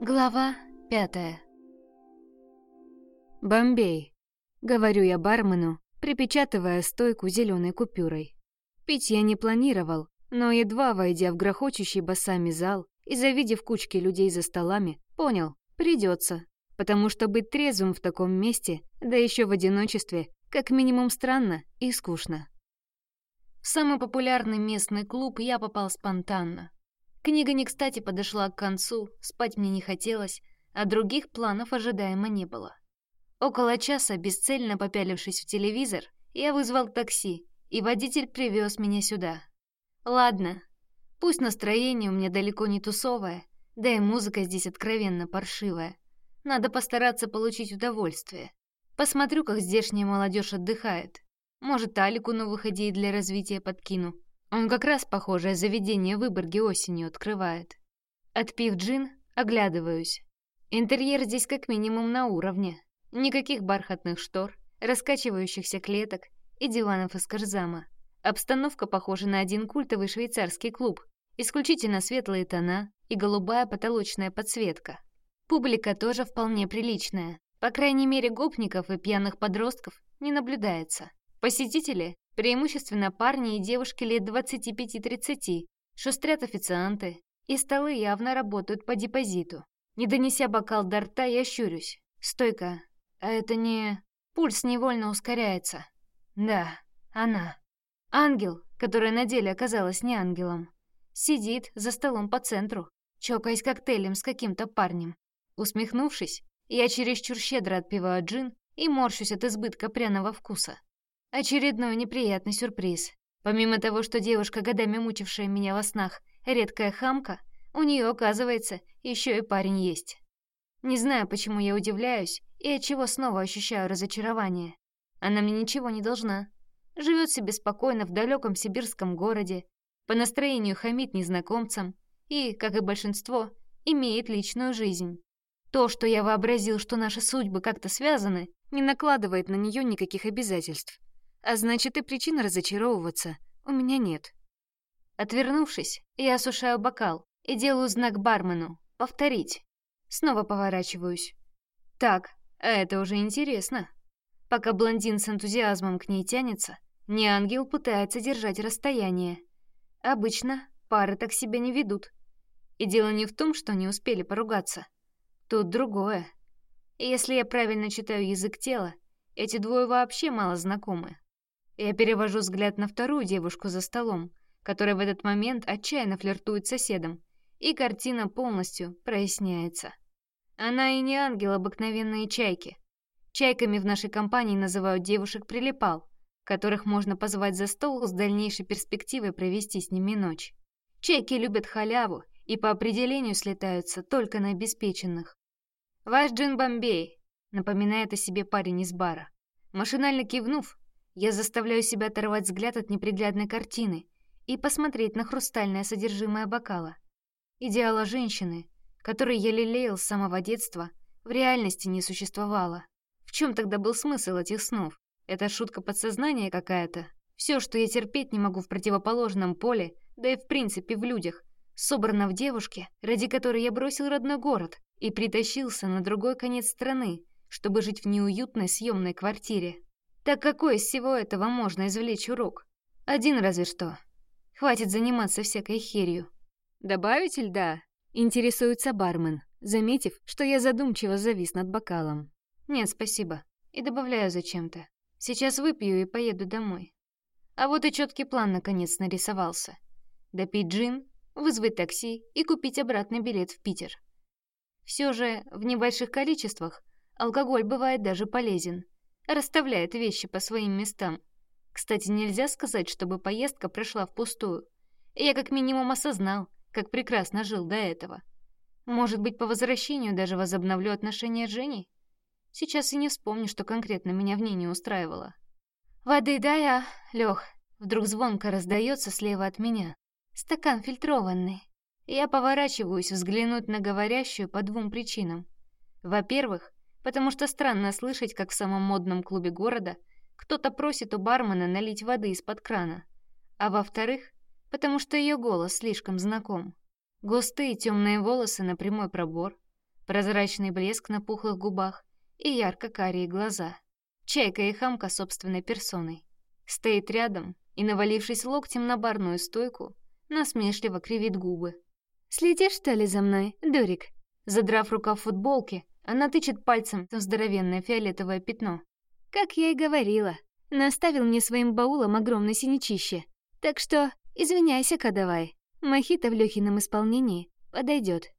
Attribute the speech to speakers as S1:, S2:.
S1: Глава пятая «Бомбей», — говорю я бармену, припечатывая стойку зеленой купюрой. Пить я не планировал, но едва войдя в грохочущий басами зал и завидев кучки людей за столами, понял, придется, потому что быть трезвым в таком месте, да еще в одиночестве, как минимум странно и скучно. В самый популярный местный клуб я попал спонтанно. Книга не кстати подошла к концу, спать мне не хотелось, а других планов ожидаемо не было. Около часа, бесцельно попялившись в телевизор, я вызвал такси, и водитель привез меня сюда. Ладно, пусть настроение у меня далеко не тусовое, да и музыка здесь откровенно паршивая. Надо постараться получить удовольствие. Посмотрю, как здешняя молодежь отдыхает. Может, Алику новых идей для развития подкину. Он как раз похожее заведение в Выборге осенью открывает. Отпив джин, оглядываюсь. Интерьер здесь как минимум на уровне. Никаких бархатных штор, раскачивающихся клеток и диванов из корзама. Обстановка похожа на один культовый швейцарский клуб. Исключительно светлые тона и голубая потолочная подсветка. Публика тоже вполне приличная. По крайней мере, гопников и пьяных подростков не наблюдается. Посетители Преимущественно парни и девушки лет 25-30, шустрят официанты, и столы явно работают по депозиту. Не донеся бокал до рта, я щурюсь. Стойка. А это не... Пульс невольно ускоряется. Да, она. Ангел, которая на деле оказалась не ангелом. Сидит за столом по центру, чокаясь коктейлем с каким-то парнем. Усмехнувшись, я чересчур щедро отпиваю джин и морщусь от избытка пряного вкуса. Очередной неприятный сюрприз. Помимо того, что девушка, годами мучившая меня во снах, редкая хамка, у нее, оказывается, еще и парень есть. Не знаю, почему я удивляюсь и от чего снова ощущаю разочарование. Она мне ничего не должна. Живет себе спокойно в далеком сибирском городе, по настроению хамит незнакомцам и, как и большинство, имеет личную жизнь. То, что я вообразил, что наши судьбы как-то связаны, не накладывает на нее никаких обязательств. А значит, и причин разочаровываться у меня нет. Отвернувшись, я осушаю бокал и делаю знак бармену «Повторить». Снова поворачиваюсь. Так, а это уже интересно. Пока блондин с энтузиазмом к ней тянется, не ангел пытается держать расстояние. Обычно пары так себя не ведут. И дело не в том, что не успели поругаться. Тут другое. Если я правильно читаю язык тела, эти двое вообще мало знакомы. Я перевожу взгляд на вторую девушку за столом, которая в этот момент отчаянно флиртует с соседом, и картина полностью проясняется. Она и не ангел обыкновенные чайки. Чайками в нашей компании называют девушек-прилипал, которых можно позвать за стол с дальнейшей перспективой провести с ними ночь. Чайки любят халяву и по определению слетаются только на обеспеченных. «Ваш джин Бомбей», — напоминает о себе парень из бара. Машинально кивнув, я заставляю себя оторвать взгляд от неприглядной картины и посмотреть на хрустальное содержимое бокала. Идеала женщины, который я лелеял с самого детства, в реальности не существовало. В чем тогда был смысл этих снов? Это шутка подсознания какая-то? Все, что я терпеть не могу в противоположном поле, да и в принципе в людях, собрано в девушке, ради которой я бросил родной город и притащился на другой конец страны, чтобы жить в неуютной съемной квартире. Так какой из всего этого можно извлечь урок? Один разве что. Хватит заниматься всякой херью. «Добавить льда?» — интересуется бармен, заметив, что я задумчиво завис над бокалом. «Нет, спасибо. И добавляю зачем-то. Сейчас выпью и поеду домой». А вот и четкий план наконец нарисовался. Допить джин, вызвать такси и купить обратный билет в Питер. Все же в небольших количествах алкоголь бывает даже полезен расставляет вещи по своим местам. Кстати, нельзя сказать, чтобы поездка прошла впустую. Я как минимум осознал, как прекрасно жил до этого. Может быть, по возвращению даже возобновлю отношения с Женей? Сейчас и не вспомню, что конкретно меня в ней не устраивало. «Воды дай, а, Лёх!» Вдруг звонко раздается слева от меня. Стакан фильтрованный. Я поворачиваюсь взглянуть на говорящую по двум причинам. Во-первых, потому что странно слышать, как в самом модном клубе города кто-то просит у бармена налить воды из-под крана. А во-вторых, потому что ее голос слишком знаком. Густые темные волосы на прямой пробор, прозрачный блеск на пухлых губах и ярко-карие глаза. Чайка и хамка собственной персоной. Стоит рядом и, навалившись локтем на барную стойку, насмешливо кривит губы. «Следишь, что ли, за мной, дурик?» Задрав рукав футболки, она тычет пальцем в здоровенное фиолетовое пятно. «Как я и говорила, наставил мне своим баулом огромное синячище. Так что извиняйся-ка давай, мохито в Лёхином исполнении подойдет.